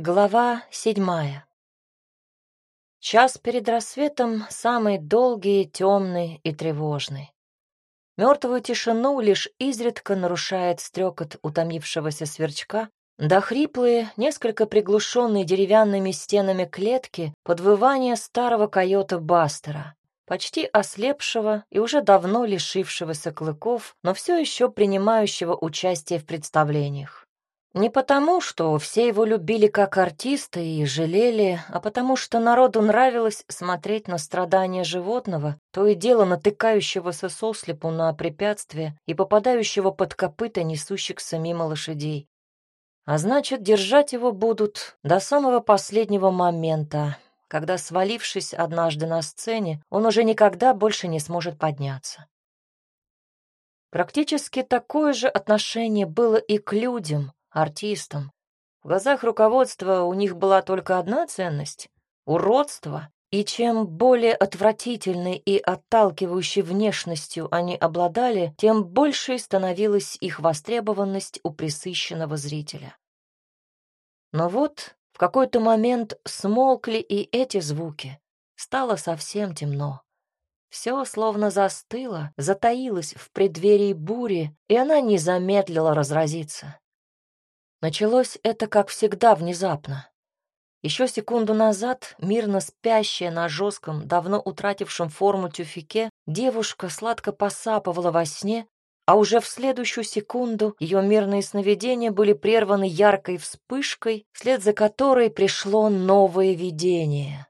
Глава седьмая. Час перед рассветом самый долгий, темный и тревожный. Мертвую тишину лишь изредка нарушает стрекот утомившегося сверчка, да хриплые, несколько приглушенные деревянными стенами клетки подвывания старого койота Бастера, почти ослепшего и уже давно лишившегося клыков, но все еще принимающего участие в представлениях. Не потому, что все его любили как артиста и жалели, а потому что народу нравилось смотреть на страдания животного, то и дело натыкающегося сослепу на препятствия и попадающего под копыта несущихся мимо лошадей. А значит, держать его будут до самого последнего момента, когда, свалившись однажды на сцене, он уже никогда больше не сможет подняться. Практически такое же отношение было и к людям, артистам. В глазах руководства у них была только одна ценность — уродство. И чем более отвратительной и отталкивающей внешностью они обладали, тем большей становилась их востребованность у присыщенного зрителя. Но вот в какой-то момент смолкли и эти звуки. Стало совсем темно. Все словно застыло, затаилось в преддверии бури, и она не замедлила разразиться. Началось это, как всегда, внезапно. Еще секунду назад, мирно спящая на жестком, давно утратившем форму тюфике, девушка сладко посапывала во сне, а уже в следующую секунду ее мирные сновидения были прерваны яркой вспышкой, вслед за которой пришло новое видение.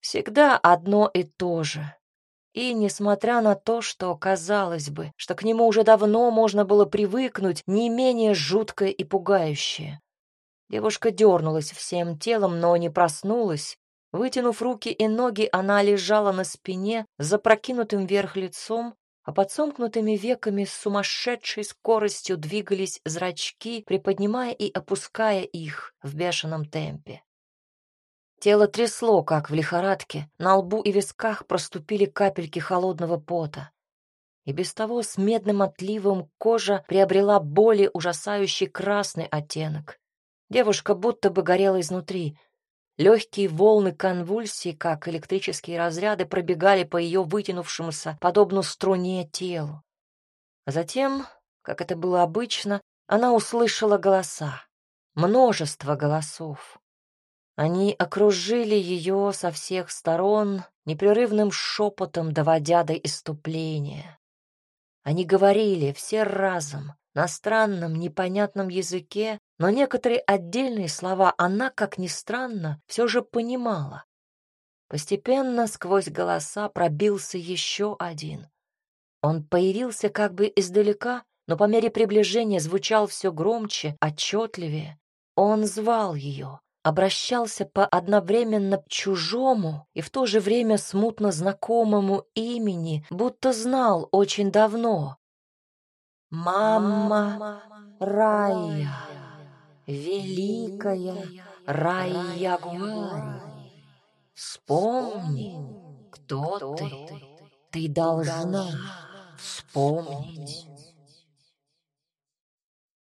Всегда одно и то же. И, несмотря на то, что, казалось бы, что к нему уже давно можно было привыкнуть, не менее жуткое и пугающее. Девушка дернулась всем телом, но не проснулась. Вытянув руки и ноги, она лежала на спине, запрокинутым вверх лицом, а под сомкнутыми веками с сумасшедшей скоростью двигались зрачки, приподнимая и опуская их в бешеном темпе. Тело трясло, как в лихорадке, на лбу и висках проступили капельки холодного пота. И без того с медным отливом кожа приобрела более ужасающий красный оттенок. Девушка будто бы горела изнутри. Легкие волны конвульсий, как электрические разряды, пробегали по ее вытянувшемуся, подобно струне, телу. А затем, как это было обычно, она услышала голоса. Множество голосов. Они окружили ее со всех сторон, непрерывным шепотом доводя до иступления. Они говорили все разом, на странном, непонятном языке, но некоторые отдельные слова она, как ни странно, все же понимала. Постепенно сквозь голоса пробился еще один. Он появился как бы издалека, но по мере приближения звучал все громче, отчетливее. Он звал ее, обращался по одновременно чужому и в то же время смутно знакомому имени, будто знал очень давно. «Мама Рая, великая Рая Гуэра, вспомни, кто ты, ты должна вспомнить».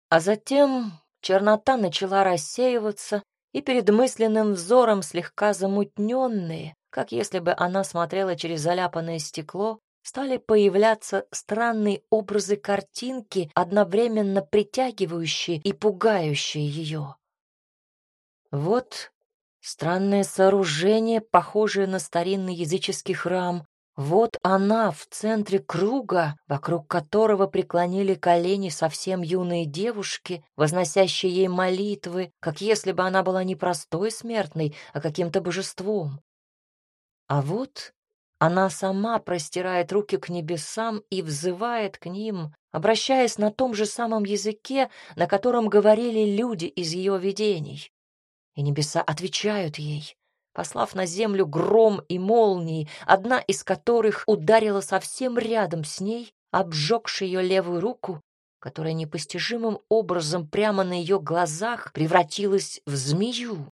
А затем чернота начала рассеиваться, и перед мысленным взором слегка замутненные, как если бы она смотрела через заляпанное стекло, стали появляться странные образы картинки, одновременно притягивающие и пугающие ее. Вот странное сооружение, похожее на старинный языческий храм, вот она в центре круга, вокруг которого преклонили колени совсем юные девушки, возносящие ей молитвы, как если бы она была не простой смертной, а каким-то божеством. А вот она сама простирает руки к небесам и взывает к ним, обращаясь на том же самом языке, на котором говорили люди из ее видений. И небеса отвечают ей послав на землю гром и молнии, одна из которых ударила совсем рядом с ней, обжегши ее левую руку, которая непостижимым образом прямо на ее глазах превратилась в змею,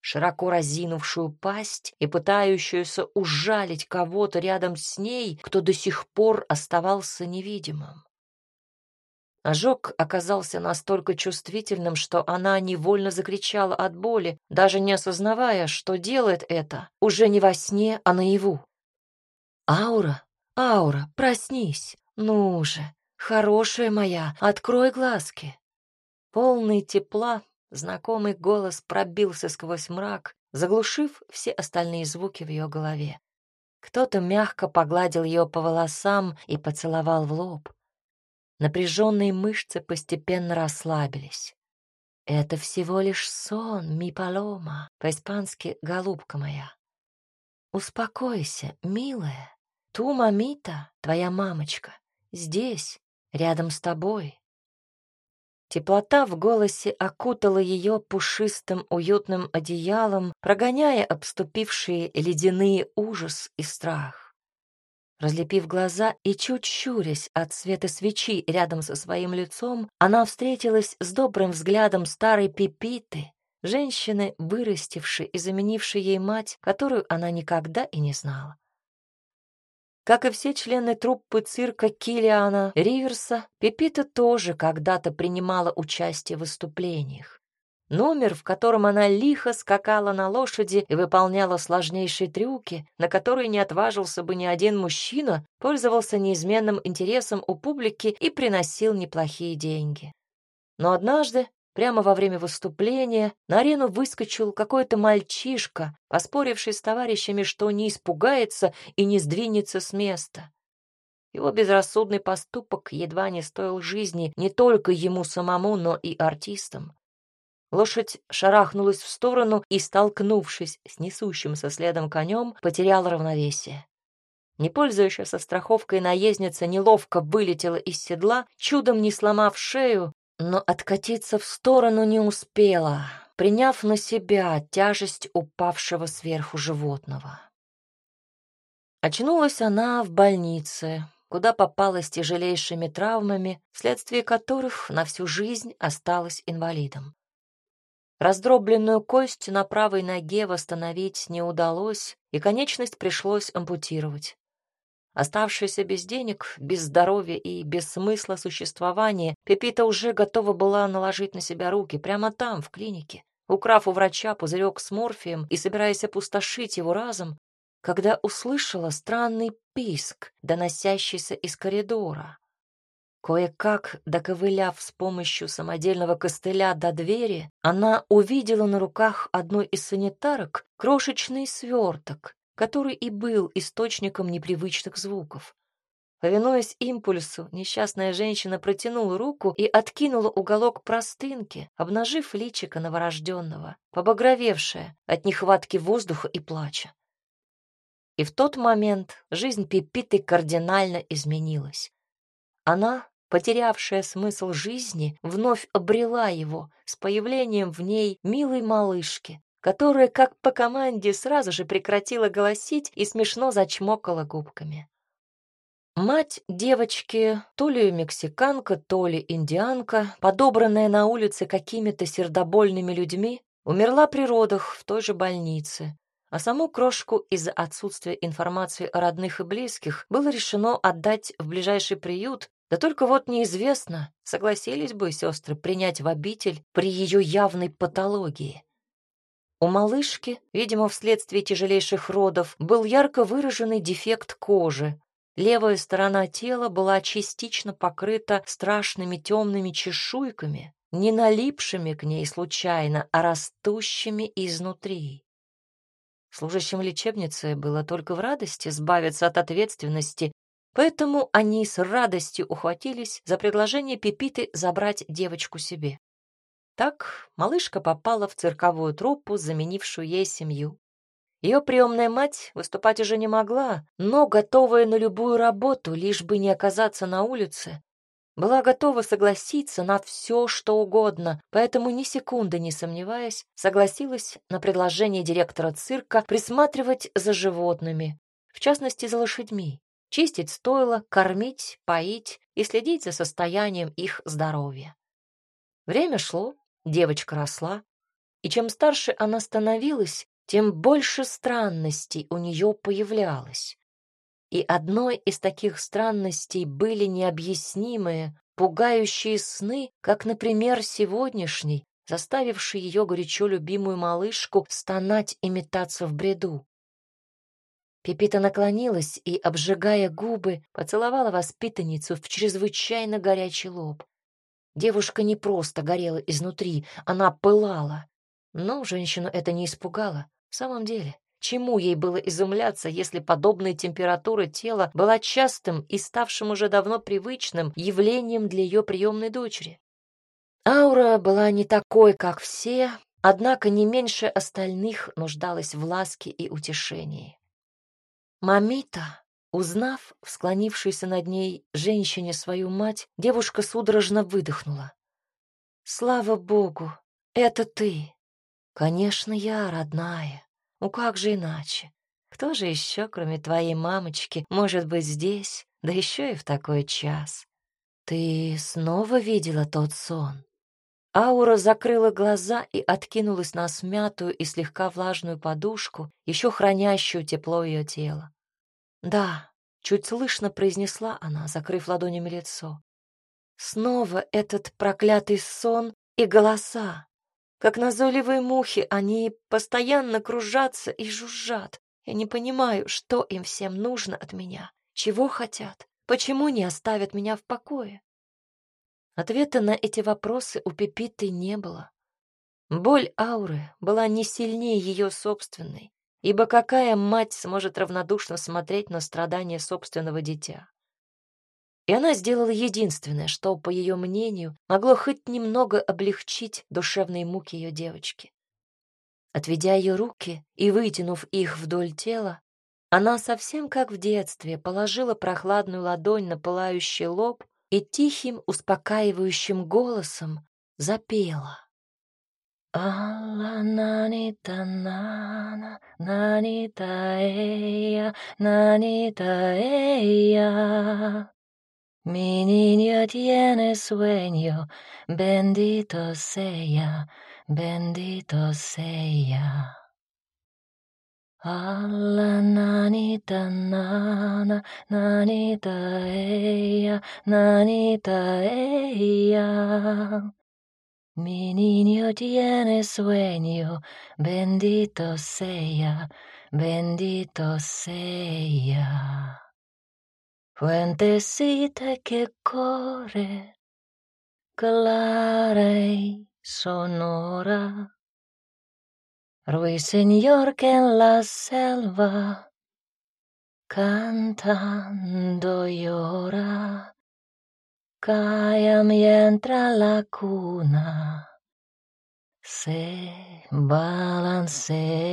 широко разинувшую пасть и пытающуюся ужалить кого-то рядом с ней, кто до сих пор оставался невидимым. Ожог оказался настолько чувствительным, что она невольно закричала от боли, даже не осознавая, что делает это уже не во сне, а наяву. «Аура, Аура, проснись! Ну же, хорошая моя, открой глазки!» Полный тепла, знакомый голос пробился сквозь мрак, заглушив все остальные звуки в ее голове. Кто-то мягко погладил ее по волосам и поцеловал в лоб. Напряженные мышцы постепенно расслабились. «Это всего лишь сон, ми палома», по-испански «голубка моя». «Успокойся, милая. Ту мамита, твоя мамочка, здесь, рядом с тобой». Теплота в голосе окутала ее пушистым уютным одеялом, прогоняя обступившие ледяные ужас и страх. Разлепив глаза и чуть щурясь от света свечи рядом со своим лицом, она встретилась с добрым взглядом старой Пипиты, женщины, вырастившей и заменившей ей мать, которую она никогда и не знала. Как и все члены труппы цирка Килиана Риверса, Пепита тоже когда-то принимала участие в выступлениях. Номер, в котором она лихо скакала на лошади и выполняла сложнейшие трюки, на которые не отважился бы ни один мужчина, пользовался неизменным интересом у публики и приносил неплохие деньги. Но однажды, прямо во время выступления, на арену выскочил какой-то мальчишка, поспоривший с товарищами, что не испугается и не сдвинется с места. Его безрассудный поступок едва не стоил жизни не только ему самому, но и артистам. Лошадь шарахнулась в сторону и, столкнувшись с несущимся следом конем, потеряла равновесие. Не пользующаяся страховкой наездница неловко вылетела из седла, чудом не сломав шею, но откатиться в сторону не успела, приняв на себя тяжесть упавшего сверху животного. Очнулась она в больнице, куда попала с тяжелейшими травмами, вследствие которых на всю жизнь осталась инвалидом. Раздробленную кость на правой ноге восстановить не удалось, и конечность пришлось ампутировать. Оставшаяся без денег, без здоровья и без смысла существования, Пепита уже готова была наложить на себя руки прямо там, в клинике, украв у врача пузырек с морфием и собираясь опустошить его разом, когда услышала странный писк, доносящийся из коридора. Кое-как, доковыляв с помощью самодельного костыля до двери, она увидела на руках одной из санитарок крошечный сверток, который и был источником непривычных звуков. Повинуясь импульсу, несчастная женщина протянула руку и откинула уголок простынки, обнажив личико новорожденного, побагровевшее от нехватки воздуха и плача. И в тот момент жизнь Пепиты кардинально изменилась. Она, потерявшая смысл жизни, вновь обрела его с появлением в ней милой малышки, которая, как по команде, сразу же прекратила голосить и смешно зачмокала губками. Мать девочки, то ли мексиканка, то ли индианка, подобранная на улице какими-то сердобольными людьми, умерла при родах в той же больнице, а саму крошку из-за отсутствия информации о родных и близких было решено отдать в ближайший приют, да только вот неизвестно, согласились бы сестры принять в обитель при ее явной патологии. У малышки, видимо, вследствие тяжелейших родов, был ярко выраженный дефект кожи. Левая сторона тела была частично покрыта страшными темными чешуйками, не налипшими к ней случайно, а растущими изнутри. Служащим лечебницы было только в радости избавиться от ответственности, поэтому они с радостью ухватились за предложение Пепиты забрать девочку себе. Так малышка попала в цирковую труппу, заменившую ей семью. Ее приемная мать выступать уже не могла, но, готовая на любую работу, лишь бы не оказаться на улице, была готова согласиться на все, что угодно, поэтому ни секунды не сомневаясь, согласилась на предложение директора цирка присматривать за животными, в частности, за лошадьми, чистить стойло, кормить, поить и следить за состоянием их здоровья. Время шло, девочка росла, и чем старше она становилась, тем больше странностей у нее появлялось. И одной из таких странностей были необъяснимые, пугающие сны, как, например, сегодняшний, заставивший ее горячо любимую малышку стонать и метаться в бреду. Пепита наклонилась и, обжигая губы, поцеловала воспитанницу в чрезвычайно горячий лоб. Девушка не просто горела изнутри, она пылала. Но женщину это не испугало. В самом деле, чему ей было изумляться, если подобная температура тела была частым и ставшим уже давно привычным явлением для ее приемной дочери? Аура была не такой, как все, однако не меньше остальных нуждалась в ласке и утешении. Мамита, узнав в склонившейся над ней женщине свою мать, девушка судорожно выдохнула. «Слава Богу, это ты!» «Конечно, я, родная. Ну как же иначе? Кто же еще, кроме твоей мамочки, может быть здесь, да еще и в такой час? Ты снова видела тот сон?» Аура закрыла глаза и откинулась на смятую и слегка влажную подушку, еще хранящую тепло ее тела. «Да», — чуть слышно произнесла она, закрыв ладонями лицо. «Снова этот проклятый сон и голоса. Как назойливые мухи, они постоянно кружатся и жужжат. Я не понимаю, что им всем нужно от меня, чего хотят, почему не оставят меня в покое. Ответа на эти вопросы у Пепиты не было. Боль ауры была не сильнее ее собственной, ибо какая мать сможет равнодушно смотреть на страдания собственного дитя? И она сделала единственное, что, по ее мнению, могло хоть немного облегчить душевные муки ее девочки. Отведя ее руки и вытянув их вдоль тела, она совсем как в детстве положила прохладную ладонь на пылающий лоб и тихим, успокаивающим голосом запела. Alla nanita nana, nanita eya, nanita eya. Mi niña tiene sueño, bendito sea, bendito sea. Alla nanita nana, nanita ella, nanita ella. Mi niño tiene sueño, bendito sea, bendito sea. Puentesite che corre, clara e sonora, ruiseñor che en la selva cantando llora, cae mientras la cuna se balancea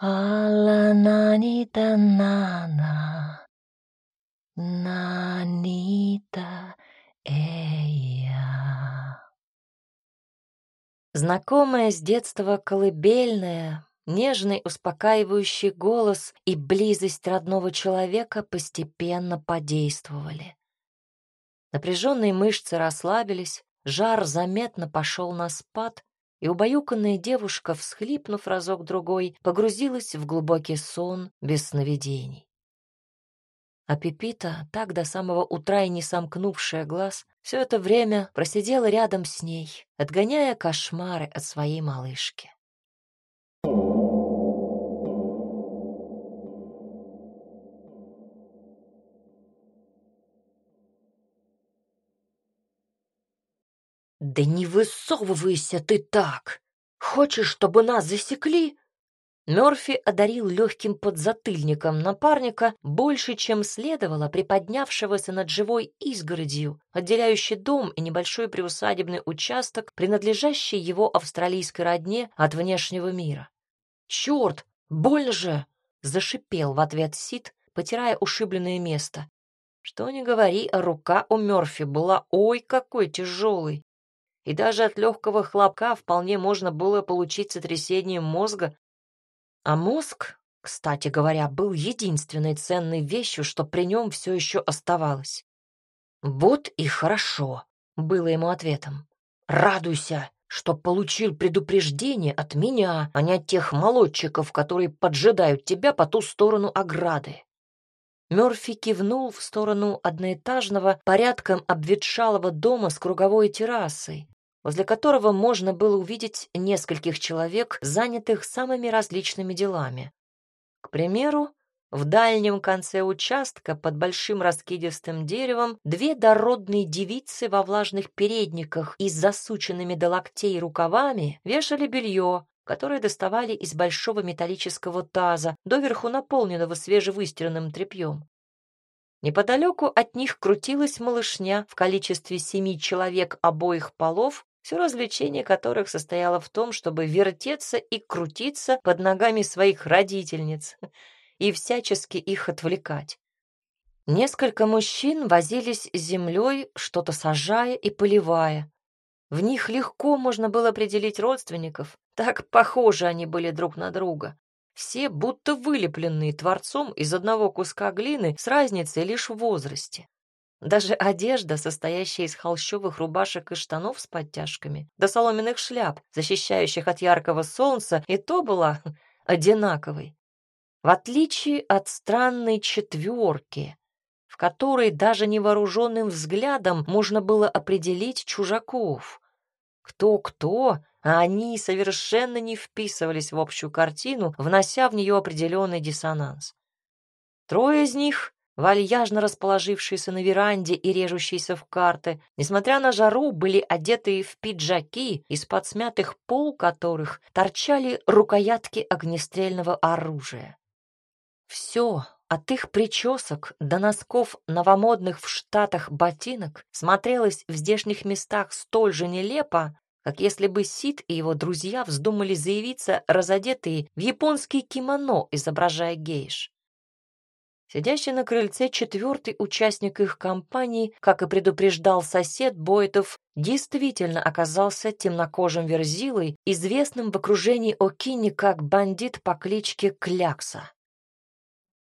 alla nanita nana. Nanita ella. Знакомая с детства колыбельная, нежный успокаивающий голос и близость родного человека постепенно подействовали. Напряженные мышцы расслабились, жар заметно пошел на спад, и убаюканная девушка, всхлипнув разок-другой, погрузилась в глубокий сон без сновидений. А Пепита, так до самого утра и не сомкнувшая глаз, все это время просидела рядом с ней, отгоняя кошмары от своей малышки. «Да не высовывайся ты так! Хочешь, чтобы нас засекли?» Мёрфи одарил легким подзатыльником напарника больше, чем следовало приподнявшегося над живой изгородью, отделяющей дом и небольшой приусадебный участок, принадлежащий его австралийской родне от внешнего мира. «Черт, больно же!» — зашипел в ответ Сид, потирая ушибленное место. Что ни говори, рука у Мёрфи была ой какой тяжелой. И даже от легкого хлопка вполне можно было получить сотрясение мозга а мозг, кстати говоря, был единственной ценной вещью, что при нем все еще оставалось. «Вот и хорошо», — было ему ответом. «Радуйся, что получил предупреждение от меня, а не от тех молодчиков, которые поджидают тебя по ту сторону ограды». Мёрфи кивнул в сторону одноэтажного, порядком обветшалого дома с круговой террасой, возле которого можно было увидеть нескольких человек, занятых самыми различными делами. К примеру, в дальнем конце участка под большим раскидистым деревом две дородные девицы во влажных передниках и с засученными до локтей рукавами вешали белье, которое доставали из большого металлического таза, доверху наполненного свежевыстиранным тряпьем. Неподалеку от них крутилась малышня в количестве семи человек обоих полов, все развлечение которых состояло в том, чтобы вертеться и крутиться под ногами своих родительниц и всячески их отвлекать. Несколько мужчин возились с землей, что-то сажая и поливая. В них легко можно было определить родственников, так похожи они были друг на друга. Все будто вылепленные Творцом из одного куска глины с разницей лишь в возрасте. Даже одежда, состоящая из холщовых рубашек и штанов с подтяжками, до соломенных шляп, защищающих от яркого солнца, и то была одинаковой. В отличие от странной четверки, в которой даже невооруженным взглядом можно было определить чужаков. Кто-кто, а они совершенно не вписывались в общую картину, внося в нее определенный диссонанс. Трое из них, вальяжно расположившиеся на веранде и режущиеся в карты, несмотря на жару, были одеты в пиджаки, из-под смятых пол которых торчали рукоятки огнестрельного оружия. Все, от их причесок до носков новомодных в Штатах ботинок, смотрелось в здешних местах столь же нелепо, как если бы Сид и его друзья вздумали заявиться разодетые в японский кимоно, изображая гейш. Сидящий на крыльце четвертый участник их компании, как и предупреждал сосед Бойтов, действительно оказался темнокожим верзилой, известным в окружении Окини как бандит по кличке Клякса.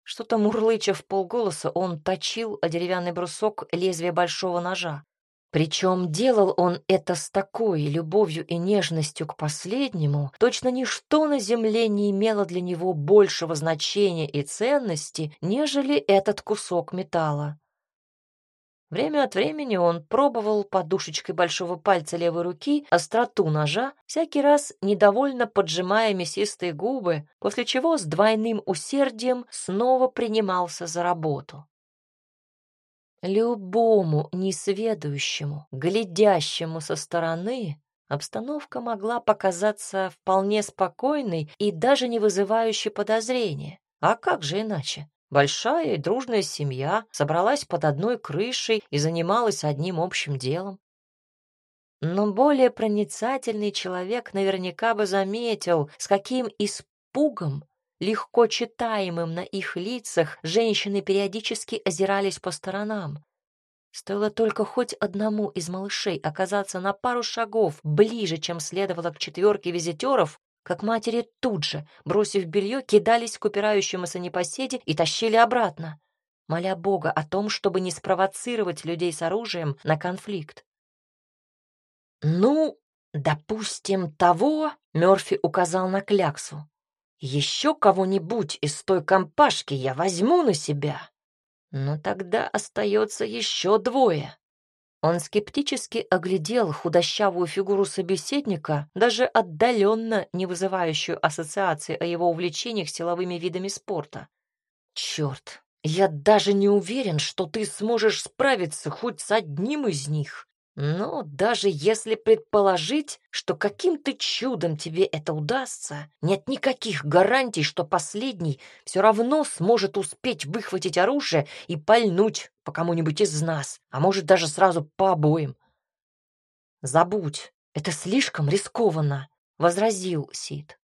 Что-то мурлыча в полголоса, он точил о деревянный брусок лезвие большого ножа. Причем делал он это с такой любовью и нежностью к последнему, точно ничто на земле не имело для него большего значения и ценности, нежели этот кусок металла. Время от времени он пробовал подушечкой большого пальца левой руки остроту ножа, всякий раз недовольно поджимая мясистые губы, после чего с двойным усердием снова принимался за работу. Любому несведущему, глядящему со стороны, обстановка могла показаться вполне спокойной и даже не вызывающей подозрения. А как же иначе? Большая и дружная семья собралась под одной крышей и занималась одним общим делом. Но более проницательный человек наверняка бы заметил, с каким испугом, легко читаемым на их лицах, женщины периодически озирались по сторонам. Стоило только хоть одному из малышей оказаться на пару шагов ближе, чем следовало к четверке визитеров, как матери тут же, бросив белье, кидались к упирающемуся непоседе и тащили обратно, моля Бога о том, чтобы не спровоцировать людей с оружием на конфликт. «Ну, допустим, того», — Мёрфи указал на кляксу. «Еще кого-нибудь из той компашки я возьму на себя. Но тогда остается еще двое. Он скептически оглядел худощавую фигуру собеседника, даже отдаленно не вызывающую ассоциации о его увлечениях силовыми видами спорта. «Черт, я даже не уверен, что ты сможешь справиться хоть с одним из них. Но даже если предположить, что каким-то чудом тебе это удастся, нет никаких гарантий, что последний все равно сможет успеть выхватить оружие и пальнуть по кому-нибудь из нас, а может даже сразу по обоим. «Забудь, это слишком рискованно», — возразил Сид.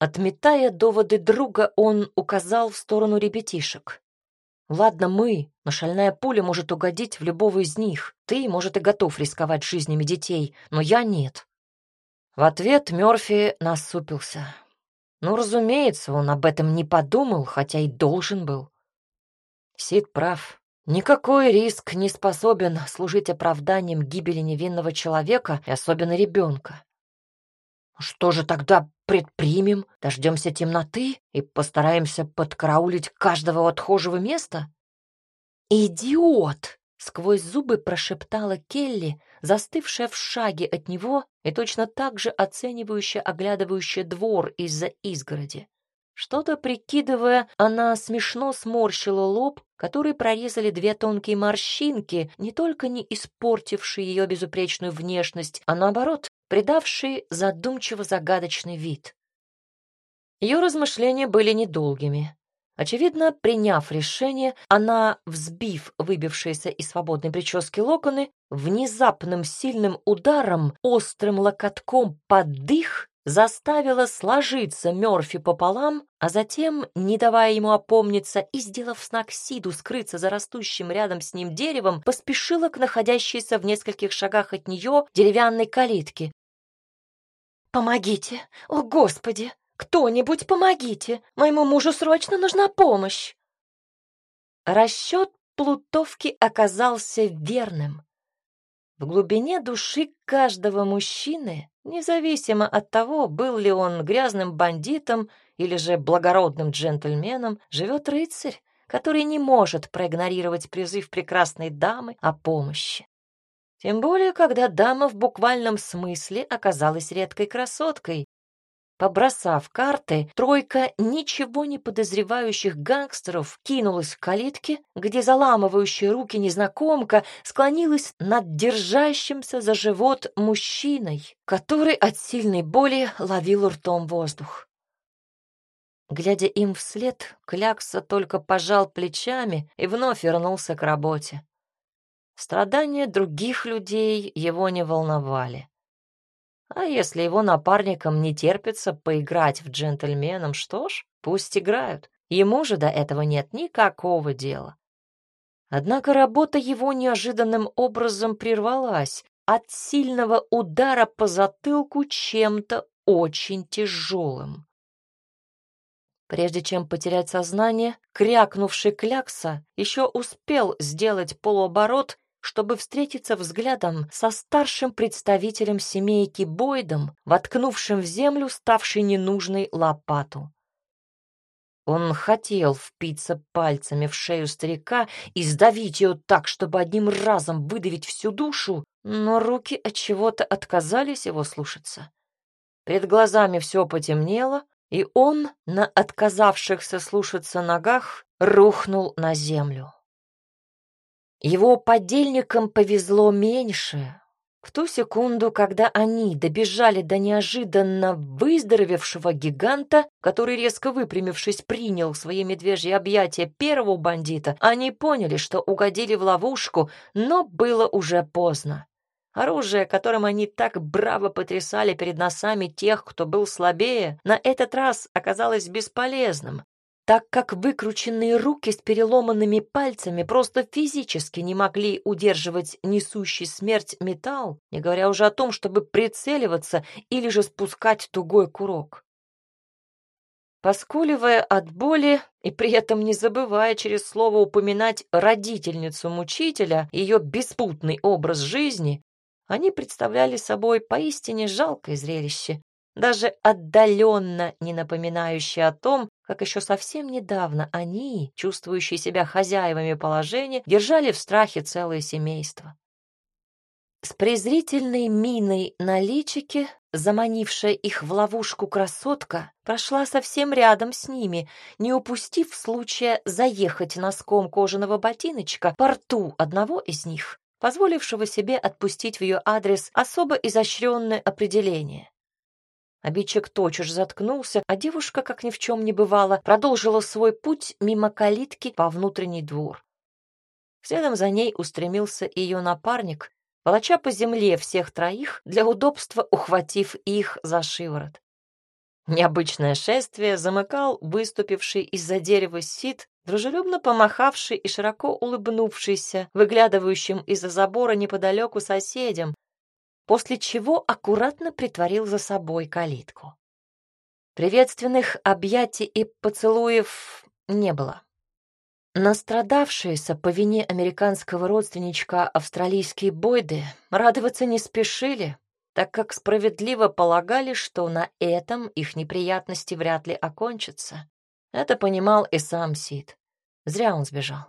Отметая доводы друга, он указал в сторону ребятишек. Ладно, мы, но шальная пуля может угодить в любого из них. Ты, может, и готов рисковать жизнями детей, но я нет. В ответ Мёрфи насупился. Ну, разумеется, он об этом не подумал, хотя и должен был. Сид прав. Никакой риск не способен служить оправданием гибели невинного человека и особенно ребенка. Что же тогда предпримем? Дождемся темноты и постараемся подкараулить каждого отхожего места? Идиот! Сквозь зубы прошептала Келли, застывшая в шаге от него и точно так же оценивающая, оглядывающая двор из-за изгороди. Что-то прикидывая, она смешно сморщила лоб, который прорезали две тонкие морщинки, не только не испортившие ее безупречную внешность, а наоборот, придавшие задумчиво-загадочный вид. Ее размышления были недолгими. Очевидно, приняв решение, она, взбив выбившиеся из свободной прически локоны, внезапным сильным ударом, острым локотком под дых заставила сложиться Мёрфи пополам, а затем, не давая ему опомниться и сделав знак Сиду скрыться за растущим рядом с ним деревом, поспешила к находящейся в нескольких шагах от нее деревянной калитке. «Помогите! О, Господи! Кто-нибудь помогите! Моему мужу срочно нужна помощь!» Расчет Плутовки оказался верным. В глубине души каждого мужчины Независимо от того, был ли он грязным бандитом или же благородным джентльменом, живет рыцарь, который не может проигнорировать призыв прекрасной дамы о помощи. Тем более, когда дама в буквальном смысле оказалась редкой красоткой, Побросав карты, тройка ничего не подозревающих гангстеров кинулась к калитке, где заламывающая руки незнакомка склонилась над держащимся за живот мужчиной, который от сильной боли ловил ртом воздух. Глядя им вслед, Клякса только пожал плечами и вновь вернулся к работе. Страдания других людей его не волновали. А если его напарникам не терпится поиграть в джентльменам, что ж, пусть играют. Ему же до этого нет никакого дела. Однако работа его неожиданным образом прервалась от сильного удара по затылку чем-то очень тяжелым. Прежде чем потерять сознание, крякнувший клякса еще успел сделать полуоборот чтобы встретиться взглядом со старшим представителем семейки Бойдом, воткнувшим в землю ставшей ненужной лопату. Он хотел впиться пальцами в шею старика и сдавить ее так, чтобы одним разом выдавить всю душу, но руки от чего-то отказались его слушаться. Перед глазами все потемнело, и он на отказавшихся слушаться ногах рухнул на землю. Его подельникам повезло меньше. В ту секунду, когда они добежали до неожиданно выздоровевшего гиганта, который, резко выпрямившись, принял свои медвежьи объятия первого бандита, они поняли, что угодили в ловушку, но было уже поздно. Оружие, которым они так браво потрясали перед носами тех, кто был слабее, на этот раз оказалось бесполезным так как выкрученные руки с переломанными пальцами просто физически не могли удерживать несущий смерть металл, не говоря уже о том, чтобы прицеливаться или же спускать тугой курок. Поскуливая от боли и при этом не забывая через слово упоминать родительницу мучителя, ее беспутный образ жизни, они представляли собой поистине жалкое зрелище, даже отдаленно не напоминающее о том, как еще совсем недавно они, чувствующие себя хозяевами положения, держали в страхе целое семейство. С презрительной миной на личике, заманившая их в ловушку красотка, прошла совсем рядом с ними, не упустив случая заехать носком кожаного ботиночка по рту одного из них, позволившего себе отпустить в ее адрес особо изощренное определение. Обидчик тотчас заткнулся, а девушка, как ни в чем не бывало, продолжила свой путь мимо калитки по внутренний двор. Следом за ней устремился ее напарник, волоча по земле всех троих, для удобства ухватив их за шиворот. Необычное шествие замыкал выступивший из-за дерева Сид, дружелюбно помахавший и широко улыбнувшийся, выглядывающим из-за забора неподалеку соседям, после чего аккуратно притворил за собой калитку. Приветственных объятий и поцелуев не было. Настрадавшиеся по вине американского родственничка австралийские бойды радоваться не спешили, так как справедливо полагали, что на этом их неприятности вряд ли окончатся. Это понимал и сам Сид. Зря он сбежал.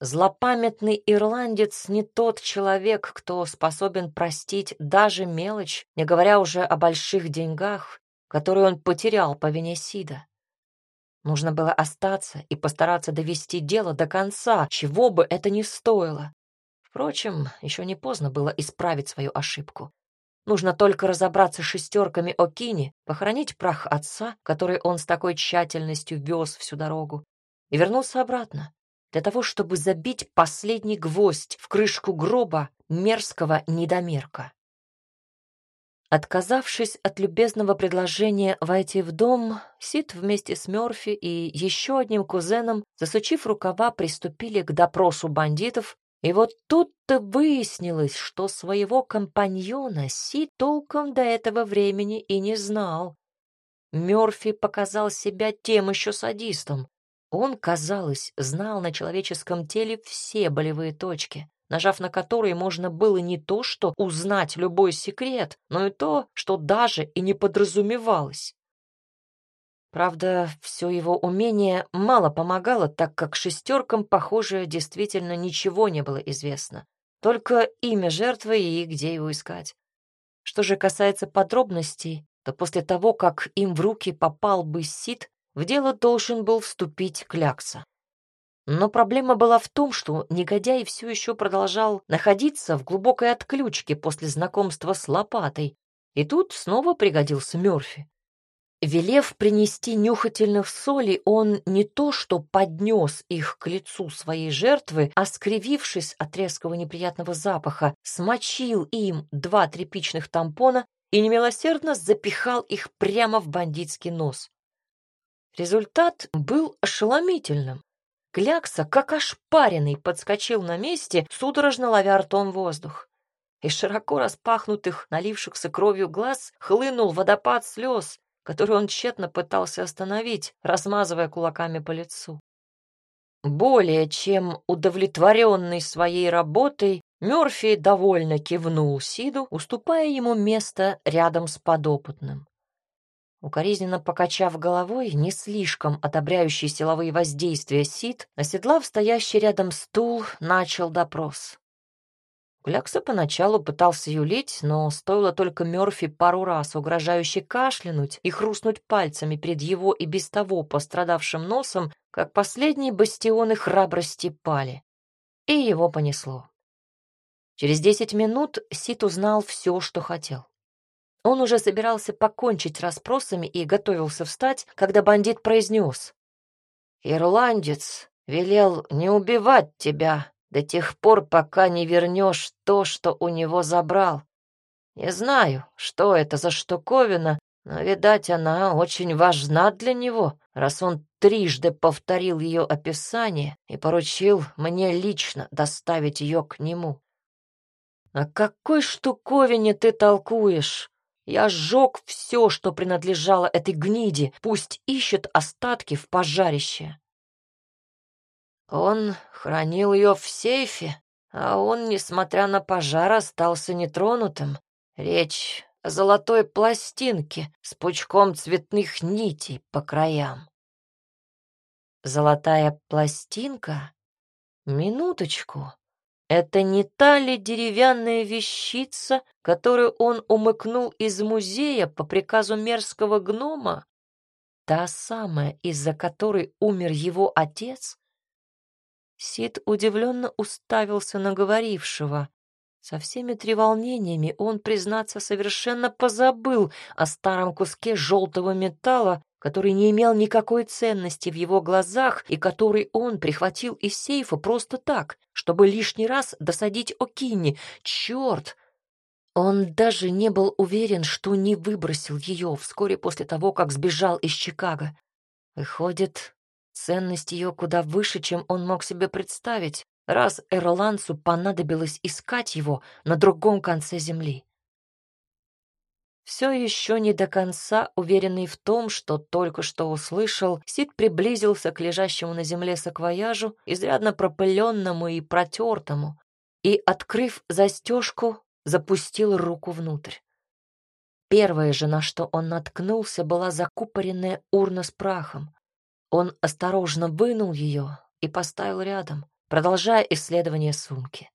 Злопамятный ирландец не тот человек, кто способен простить даже мелочь, не говоря уже о больших деньгах, которые он потерял по вине Сида. Нужно было остаться и постараться довести дело до конца, чего бы это ни стоило. Впрочем, еще не поздно было исправить свою ошибку. Нужно только разобраться с шестерками Окини, похоронить прах отца, который он с такой тщательностью вез всю дорогу, и вернуться обратно, для того, чтобы забить последний гвоздь в крышку гроба мерзкого недомерка. Отказавшись от любезного предложения войти в дом, Сид вместе с Мёрфи и еще одним кузеном, засучив рукава, приступили к допросу бандитов, и вот тут-то выяснилось, что своего компаньона Си толком до этого времени и не знал. Мёрфи показал себя тем еще садистом. Он, казалось, знал на человеческом теле все болевые точки, нажав на которые можно было не то что узнать любой секрет, но и то, что даже и не подразумевалось. Правда, все его умение мало помогало, так как шестеркам, похоже, действительно ничего не было известно. Только имя жертвы и где его искать. Что же касается подробностей, то после того, как им в руки попал бы Сид, в дело должен был вступить Клякса. Но проблема была в том, что негодяй все еще продолжал находиться в глубокой отключке после знакомства с лопатой, и тут снова пригодился Мёрфи. Велев принести нюхательных солей, он не то что поднес их к лицу своей жертвы, а, скривившись от резкого неприятного запаха, смочил им два тряпичных тампона и немилосердно запихал их прямо в бандитский нос. Результат был ошеломительным. Клякса, как ошпаренный, подскочил на месте, судорожно ловя ртом воздух. Из широко распахнутых, налившихся кровью глаз хлынул водопад слез, которую он тщетно пытался остановить, размазывая кулаками по лицу. Более чем удовлетворенный своей работой, Мёрфи довольно кивнул Сиду, уступая ему место рядом с подопытным. Укоризненно покачав головой, не слишком одобряющий силовые воздействия Сид, оседлав стоящий рядом стул, начал допрос. Клякса поначалу пытался юлить, но стоило только Мёрфи пару раз угрожающе кашлянуть и хрустнуть пальцами перед его и без того пострадавшим носом, как последние бастионы храбрости пали. И его понесло. Через десять минут Сит узнал все, что хотел. Он уже собирался покончить расспросами и готовился встать, когда бандит произнес. «Ирландец велел не убивать тебя, до тех пор, пока не вернешь то, что у него забрал. Не знаю, что это за штуковина, но, видать, она очень важна для него, раз он трижды повторил ее описание и поручил мне лично доставить ее к нему. «О какой штуковине ты толкуешь? Я сжег все, что принадлежало этой гниде, пусть ищет остатки в пожарище». Он хранил ее в сейфе, а он, несмотря на пожар, остался нетронутым. Речь о золотой пластинке с пучком цветных нитей по краям. Золотая пластинка? Минуточку. Это не та ли деревянная вещица, которую он умыкнул из музея по приказу мерзкого гнома? Та самая, из-за которой умер его отец? Сид удивленно уставился на говорившего. Со всеми треволнениями он, признаться, совершенно позабыл о старом куске желтого металла, который не имел никакой ценности в его глазах и который он прихватил из сейфа просто так, чтобы лишний раз досадить Окини. Черт! Он даже не был уверен, что не выбросил ее вскоре после того, как сбежал из Чикаго. Выходит, Ценность ее куда выше, чем он мог себе представить, раз эрландцу понадобилось искать его на другом конце земли. Все еще не до конца уверенный в том, что только что услышал, Сид приблизился к лежащему на земле саквояжу, изрядно пропыленному и протертому, и, открыв застежку, запустил руку внутрь. Первое же, на что он наткнулся, была закупоренная урна с прахом. Он осторожно вынул ее и поставил рядом, продолжая исследование сумки.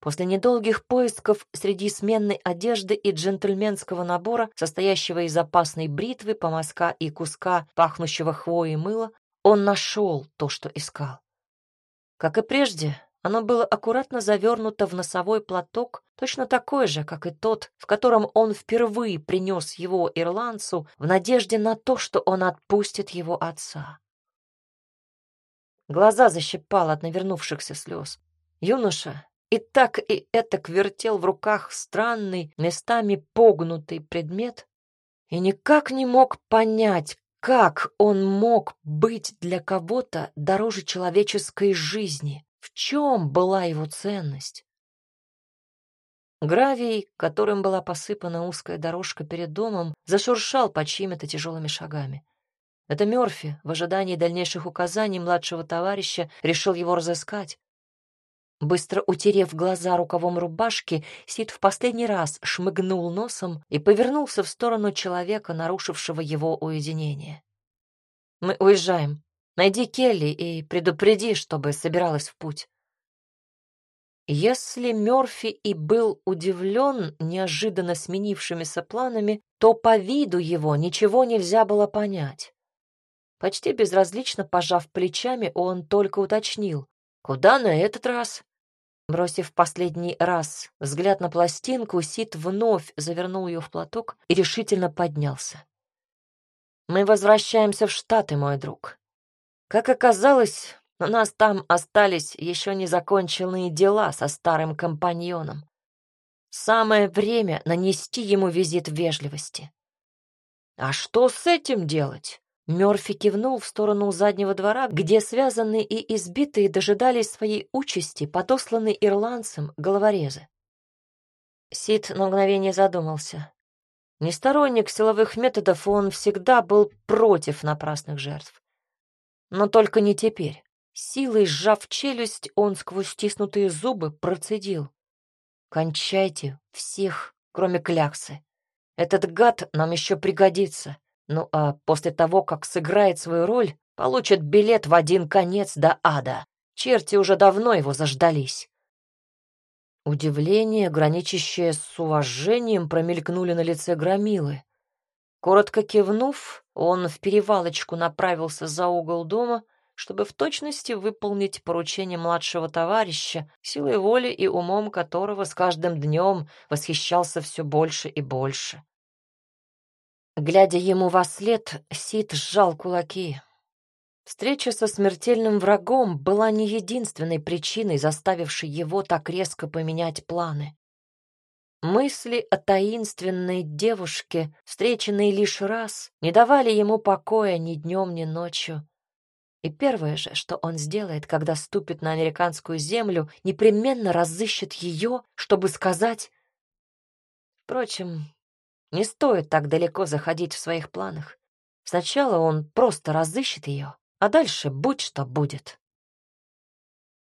После недолгих поисков среди сменной одежды и джентльменского набора, состоящего из опасной бритвы, помазка и куска пахнущего хвоей мыла, он нашел то, что искал. Как и прежде, оно было аккуратно завернуто в носовой платок, точно такой же, как и тот, в котором он впервые принес его ирландцу в надежде на то, что он отпустит его отца. Глаза защипал от навернувшихся слез. Юноша и так и этак вертел в руках странный, местами погнутый предмет и никак не мог понять, как он мог быть для кого-то дороже человеческой жизни. В чем была его ценность? Гравий, которым была посыпана узкая дорожка перед домом, зашуршал под чьими-то тяжелыми шагами. Это Мёрфи, в ожидании дальнейших указаний младшего товарища, решил его разыскать. Быстро утерев глаза рукавом рубашки, Сид в последний раз шмыгнул носом и повернулся в сторону человека, нарушившего его уединение. «Мы уезжаем», Найди Келли и предупреди, чтобы собиралась в путь. Если Мёрфи и был удивлен неожиданно сменившимися планами, то по виду его ничего нельзя было понять. Почти безразлично пожав плечами, он только уточнил. «Куда на этот раз?» Бросив последний раз взгляд на пластинку, Сид вновь завернул ее в платок и решительно поднялся. «Мы возвращаемся в Штаты, мой друг. Как оказалось, у нас там остались еще незаконченные дела со старым компаньоном. Самое время нанести ему визит вежливости. А что с этим делать? Мёрфи кивнул в сторону заднего двора, где связанные и избитые дожидались своей участи, подосланные ирландцем головорезы. Сид на мгновение задумался. Не сторонник силовых методов, он всегда был против напрасных жертв. Но только не теперь. Силой сжав челюсть, он сквозь стиснутые зубы процедил. «Кончайте всех, кроме кляксы. Этот гад нам еще пригодится. Ну а после того, как сыграет свою роль, получит билет в один конец до ада. Черти уже давно его заждались». Удивление, граничащее с уважением, промелькнули на лице Громилы. Коротко кивнув, он в перевалочку направился за угол дома, чтобы в точности выполнить поручение младшего товарища, силой воли и умом которого с каждым днем восхищался все больше и больше. Глядя ему во след, Сид сжал кулаки. Встреча со смертельным врагом была не единственной причиной, заставившей его так резко поменять планы. Мысли о таинственной девушке, встреченной лишь раз, не давали ему покоя ни днем, ни ночью. И первое же, что он сделает, когда ступит на американскую землю, непременно разыщет ее, чтобы сказать... Впрочем, не стоит так далеко заходить в своих планах. Сначала он просто разыщет ее, а дальше будь что будет.